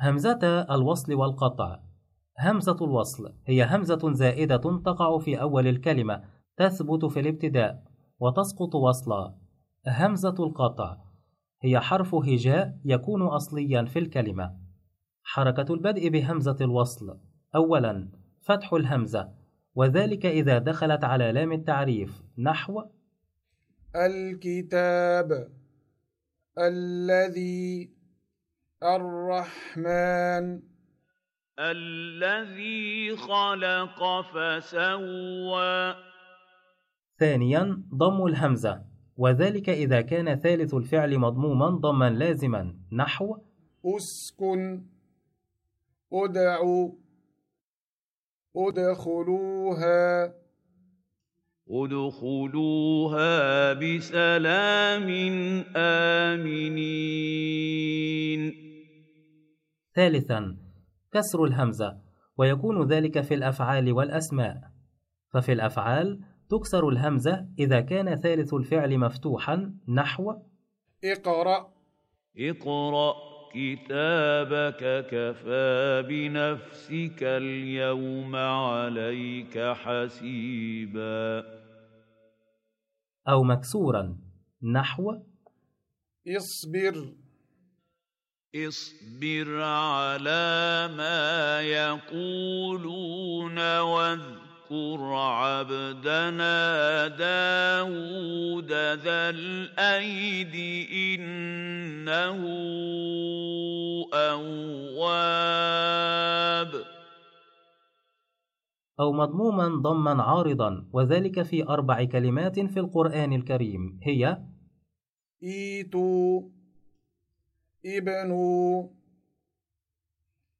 همزة الوصل والقطع. همزة الوصل هي همزة زائدة تقع في أول الكلمة تثبت في الابتداء وتسقط وصلا. همزة القطع هي حرف هجاء يكون أصليا في الكلمة. حركة البدء بهمزة الوصل. أولا فتح الهمزة وذلك إذا دخلت على لام التعريف. نحو. الكتاب الذي الرحمن. الذي خلق فسوى. ثانيا ضم الهمزة. وذلك إذا كان ثالث الفعل مضموما ضما لازما. نحو. أسكن. ادعوا أدخلوها. أدخلوها بسلام آمنين. ثالثا كسر الهمزة ويكون ذلك في الأفعال والأسماء. ففي الأفعال تكسر الهمزة إذا كان ثالث الفعل مفتوحا نحو. اقرأ. اقرأ كتابك كفى بنفسك اليوم عليك حسيبا. أو مكسورا نحو. اصبر. اصبر على ما يقولون واذكر عبدنا داود ذا الأيد إنه أواب. أو مضموما ضما عارضا وذلك في أربع كلمات في القرآن الكريم هي إيتوا ابنوا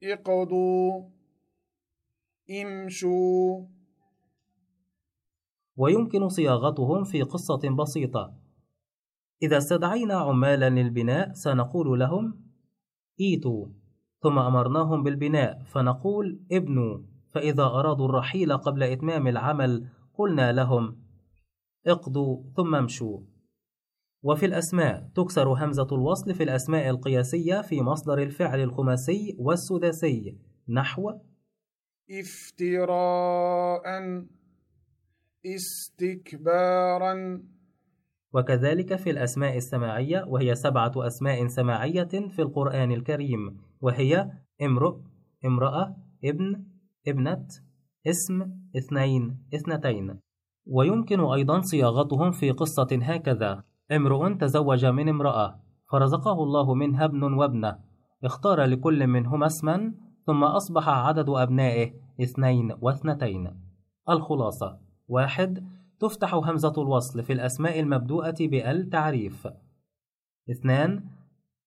اقضوا امشوا. ويمكن صياغتهم في قصة بسيطة. إذا استدعينا عمالا للبناء سنقول لهم إيتوا. ثم أمرناهم بالبناء فنقول ابنوا. فإذا أرادوا الرحيل قبل إتمام العمل قلنا لهم اقضوا. ثم امشوا. وفي الأسماء تكسر همزة الوصل في الأسماء القياسية في مصدر الفعل الخماسي والسداسي. نحو. افتراء استكبارا. وكذلك في الأسماء السماعية وهي سبعة أسماء سماعية في القرآن الكريم وهي امرؤ امرأة ابن ابنة اسم اثنين اثنتين. ويمكن أيضا صياغتهم في قصة هكذا. امرؤ تزوج من امرأة فرزقه الله منها ابن وابنة. اختار لكل منهما اسما ثم أصبح عدد أبنائه اثنين واثنتين. الخلاصة واحد تفتح همزة الوصل في الأسماء المبدوءة بأل تعريف اثنان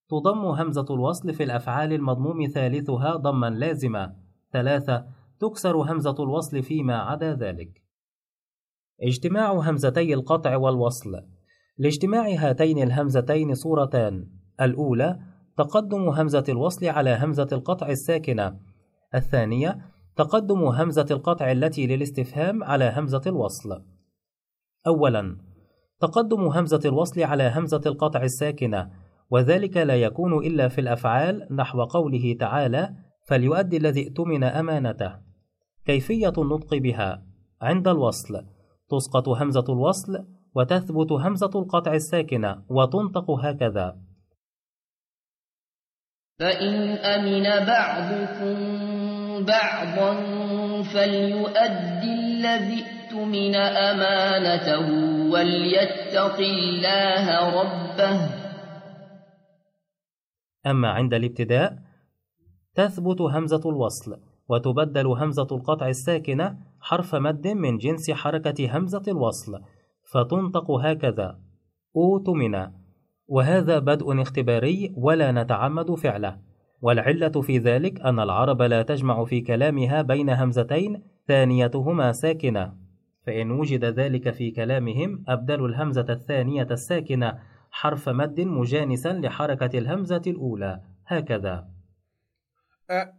تضم همزة الوصل في الأفعال المضموم ثالثها ضما لازما ثلاثة تكسر همزة الوصل فيما عدا ذلك. اجتماع همزتي القطع والوصل لاجتماع هاتين الهمزتين صورتان. الأولى تقدم همزة الوصل على همزة القطع الساكنة. الثانية تقدم همزة القطع التي للاستفهام على همزة الوصل. أولا تقدم همزة الوصل على همزة القطع الساكنة وذلك لا يكون إلا في الأفعال نحو قوله تعالى فليؤدي الذي ائتمن أمانته كيفية النطق بها؟ عند الوصل تسقط همزة الوصل وتثبت همزة القطع الساكنة وتنطق هكذا. فإن أمن بعضكم بعضا فليؤدي الذي اؤتمن أمانته وليتق الله ربه. أما عند الابتداء تثبت همزة الوصل وتبدل همزة القطع الساكنة حرف مد من جنس حركة همزة الوصل فتنطق هكذا. أوتمن وهذا بدء اختباري ولا نتعمد فعله. والعلة في ذلك أن العرب لا تجمع في كلامها بين همزتين ثانيتهما ساكنة. فإن وجد ذلك في كلامهم أبدلوا الهمزة الثانية الساكنة حرف مد مجانسا لحركة الهمزة الأولى. هكذا. أ.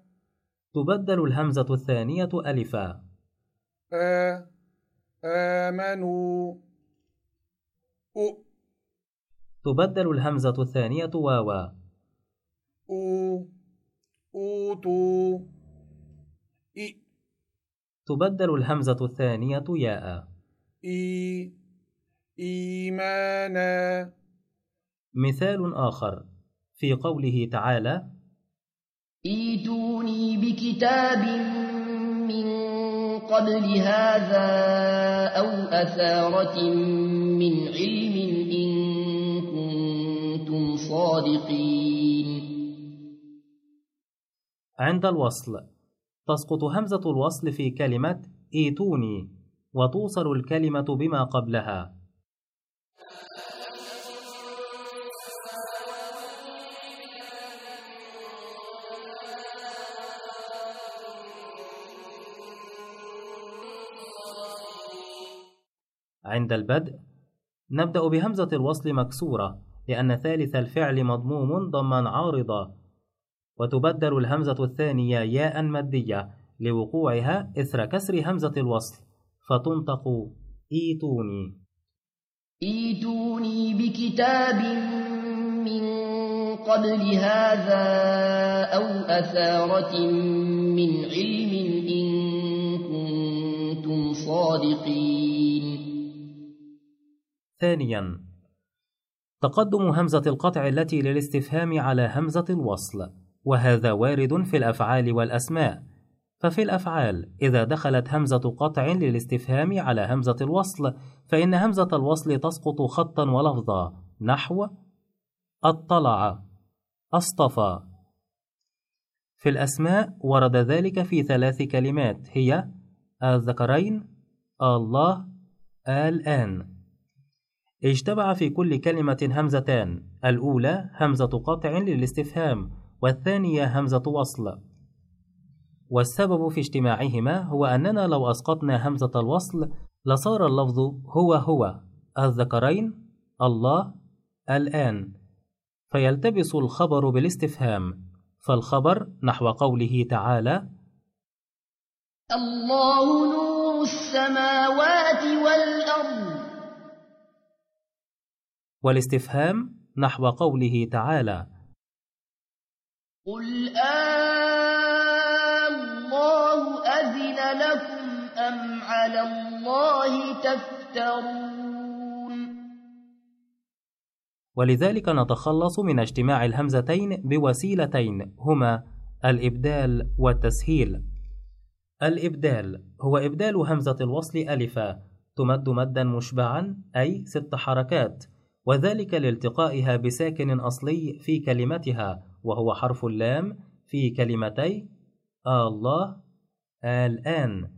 تبدل الهمزة الثانية ألفا. آ. آمنوا. أ تبدل الهمزة الثانية واوا. أو. أو أوتوا إي تبدل الهمزة الثانية ياء. إي إيمانا. مثال آخر. في قوله تعالى ايتوني بكتاب من قبل هذا أو أثارة من علم إن كنتم صادقين. عند الوصل تسقط همزة الوصل في كلمة إيتوني وتوصل الكلمة بما قبلها. عند البدء نبدأ بهمزة الوصل مكسورة لأن ثالث الفعل مضموم ضما عارضا. وتبدل الهمزة الثانية ياء مادية لوقوعها إثر كسر همزة الوصل. فتنطق إيتوني. إيتوني بكتاب من قبل هذا أو أثارة من علم إن كنتم صادقين. ثانيا تقدم همزة القطع التي للاستفهام على همزة الوصل وهذا وارد في الأفعال والأسماء. ففي الأفعال إذا دخلت همزة قطع للاستفهام على همزة الوصل فإن همزة الوصل تسقط خطا ولفظا. نحو اطلع اصطفى. في الأسماء ورد ذلك في ثلاث كلمات هي الذكرين الله الآن. اجتمع في كل كلمة همزتان الأولى همزة قطع للاستفهام والثانية همزة وصل. والسبب في اجتماعهما هو أننا لو أسقطنا همزة الوصل لصار اللفظ هو هو الذكرين الله الآن. فيلتبس الخبر بالاستفهام فالخبر نحو قوله تعالى الله نور السماوات والأرض والاستفهام نحو قوله تعالى. قل الله أذن لكم أم على الله تفترون ولذلك نتخلص من اجتماع الهمزتين بوسيلتين هما الإبدال والتسهيل. الإبدال هو إبدال همزة الوصل ألفا تمد مدا مشبعا أي ست حركات. وذلك لالتقائها بساكن أصلي في كلمتها وهو حرف اللام في كلمتي الله الآن.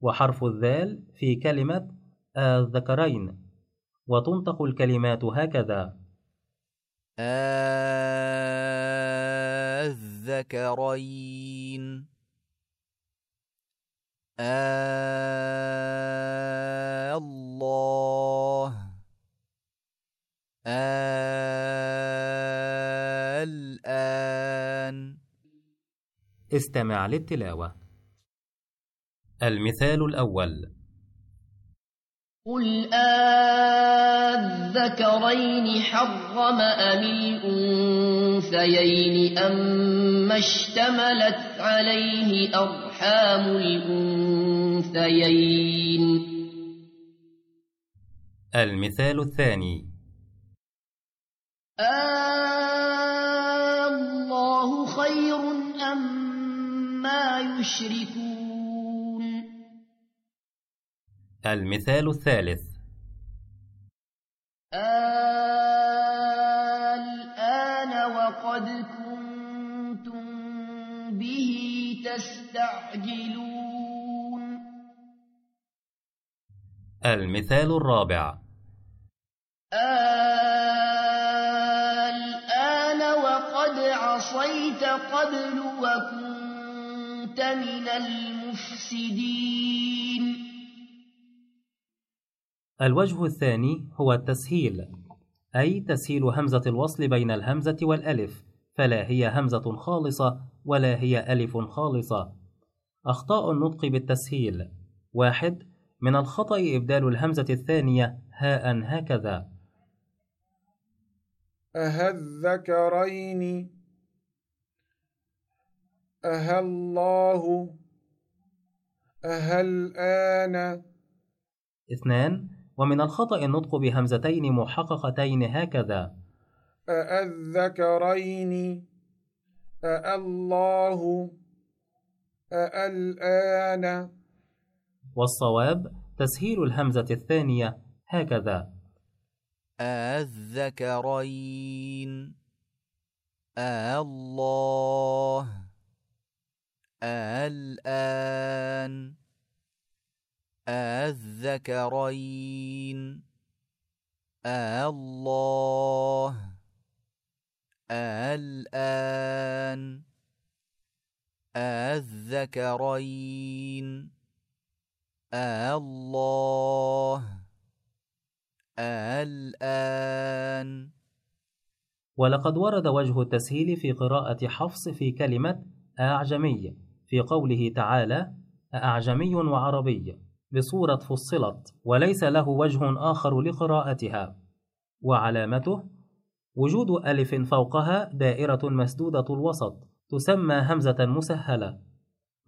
وحرف الذال في كلمة الذكرين. وتنطق الكلمات هكذا. الذكرين. الله. استمع للتلاوة. المثال الأول. قل آذكرين حرم أم الأنثيين أم اشتملت عليه أرحام الأنثيين؟ المثال الثاني. الله خير أم ما يشركون. المثال الثالث. الآن وقد كنتم به تستعجلون. المثال الرابع. الآن وقد عصيت قبل وكنت من المفسدين. الوجه الثاني هو التسهيل أي تسهيل همزة الوصل بين الهمزة والألف فلا هي همزة خالصة ولا هي ألف خالصة. أخطاء النطق بالتسهيل. واحد من الخطأ إبدال الهمزة الثانية هاء هكذا. أها الذكرين أها الله أها الآن اثنان ومن الخطأ النطق بهمزتين محققتين هكذا. أأذكرين؟ أأ الله أأ الآن والصواب تسهيل الهمزة الثانية هكذا. الذكرين الله الآن الذكرين الله الآن الذكرين الله الآن ولقد ورد وجه التسهيل في قراءة حفص في كلمة أعجمي. في قوله تعالى أعجمي وعربي بصورة فصلت وليس له وجه آخر لقراءتها. وعلامته وجود ألف فوقها دائرة مسدودة الوسط تسمى همزة مسهلة.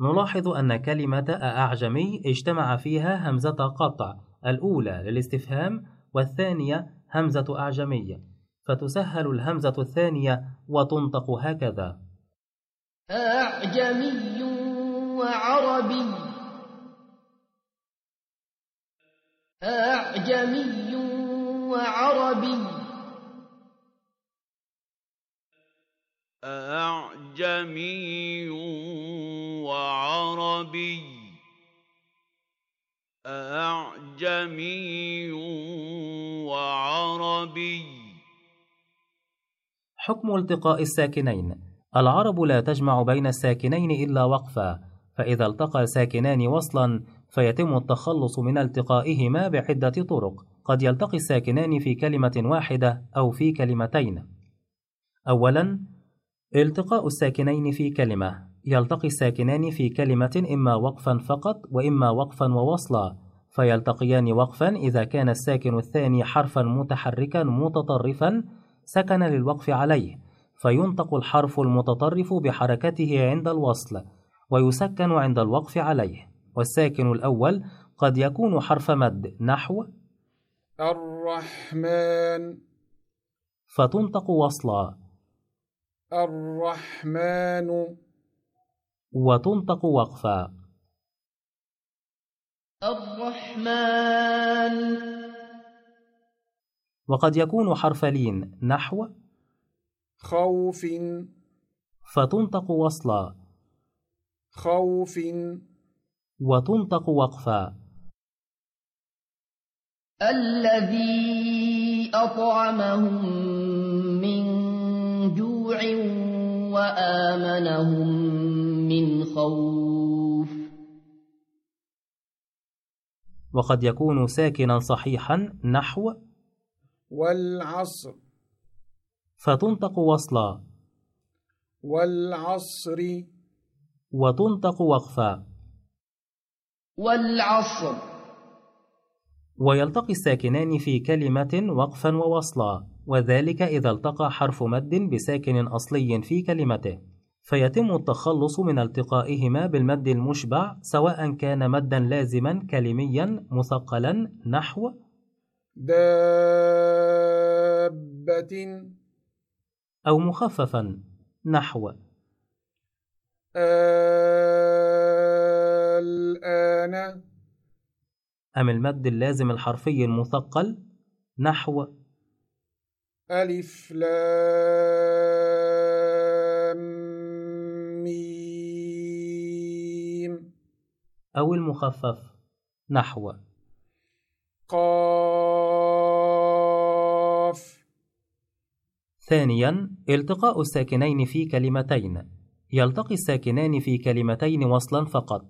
نلاحظ أن كلمة أعجمي اجتمع فيها همزة قطع الأولى للاستفهام والثانية همزة أعجمية فتسهل الهمزة الثانية وتنطق هكذا. أعجمي وعربي أعجمي وعربي. أعجمي وعربي. أعجمي وعربي. حكم التقاء الساكنين. العرب لا تجمع بين الساكنين إلا وقفا. فإذا التقى ساكنان وصلا فيتم التخلص من التقائهما بعدة طرق. قد يلتقي الساكنان في كلمة واحدة أو في كلمتين. أولا التقاء الساكنين في كلمة. يلتقي الساكنان في كلمة إما وقفا فقط وإما وقفا ووصلا. فيلتقيان وقفا إذا كان الساكن الثاني حرفا متحركا متطرفا سكن للوقف عليه. فينطق الحرف المتطرف بحركته عند الوصل. ويسكن عند الوقف عليه. والساكن الأول قد يكون حرف مد نحو. الرحمن. فتنطق وصلا. الرحمن. وتنطق وقفا. الرحمن. وقد يكون حرف لين نحو. خوف. فتنطق وصلا. خوف. وتنطق وقفا. الذي أطعمهم من جوع وآمنهم من خوف. وقد يكون ساكنا صحيحا نحو. والعصر. فتنطق وصلا. والعصر. وتنطق وقفا. والعصر. ويلتقي الساكنان في كلمة وقفا ووصلا وذلك إذا التقى حرف مد بساكن أصلي في كلمته. فيتم التخلص من التقائهما بالمد المشبع سواء كان مدا لازما كلميا مثقلا نحو. دابة. أو مخففا نحو. الآن. أم المد اللازم الحرفي المثقل نحو ألف لام ميم. أو المخفف نحو. قاف. ثانيا التقاء الساكنين في كلمتين. يلتقي الساكنان في كلمتين وصلا فقط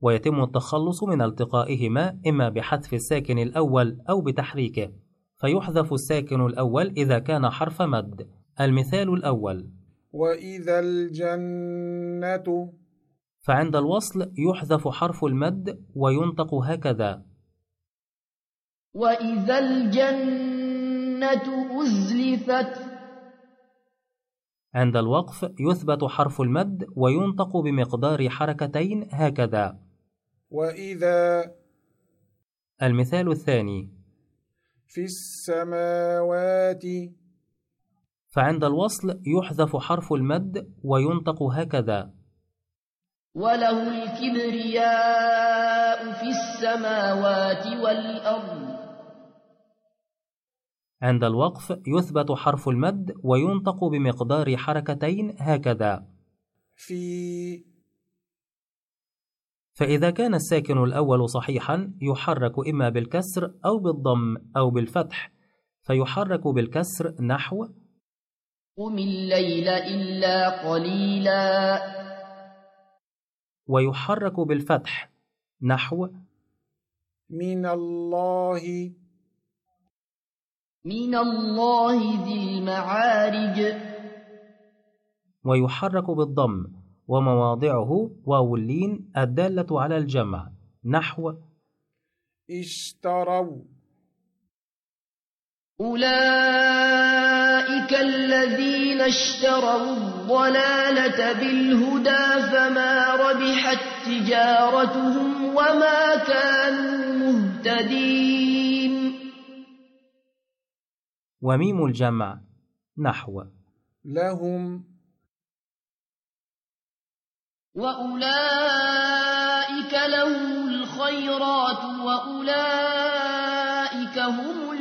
ويتم التخلص من التقائهما إما بحذف الساكن الأول أو بتحريكه فيحذف الساكن الأول إذا كان حرف مد. المثال الأول. وإذا الجنة. فعند الوصل يحذف حرف المد وينطق هكذا. وإذا الجنة أزلفت. عند الوقف يثبت حرف المد وينطق بمقدار حركتين هكذا. وإذا المثال الثاني. في السماوات فعند الوصل يحذف حرف المد وينطق هكذا. وله الكبرياء في السماوات والأرض. عند الوقف يثبت حرف المد وينطق بمقدار حركتين هكذا. في فإذا كان الساكن الأول صحيحا يحرك إما بالكسر أو بالضم أو بالفتح فيحرك بالكسر نحو قم الليل إلا قليلا. ويحرك بالفتح نحو من الله من الله ذي المعارج. ويحرك بالضم ومواضعه واو اللين الدالة على الجمع. نحو. اشتروا. أولئك الذين اشتروا الضلالة بالهدى فما ربحت تجارتهم وما كانوا مهتدين. وميم الجمع نحو. لهم وأولئك لهم الخيرات وأولئك هم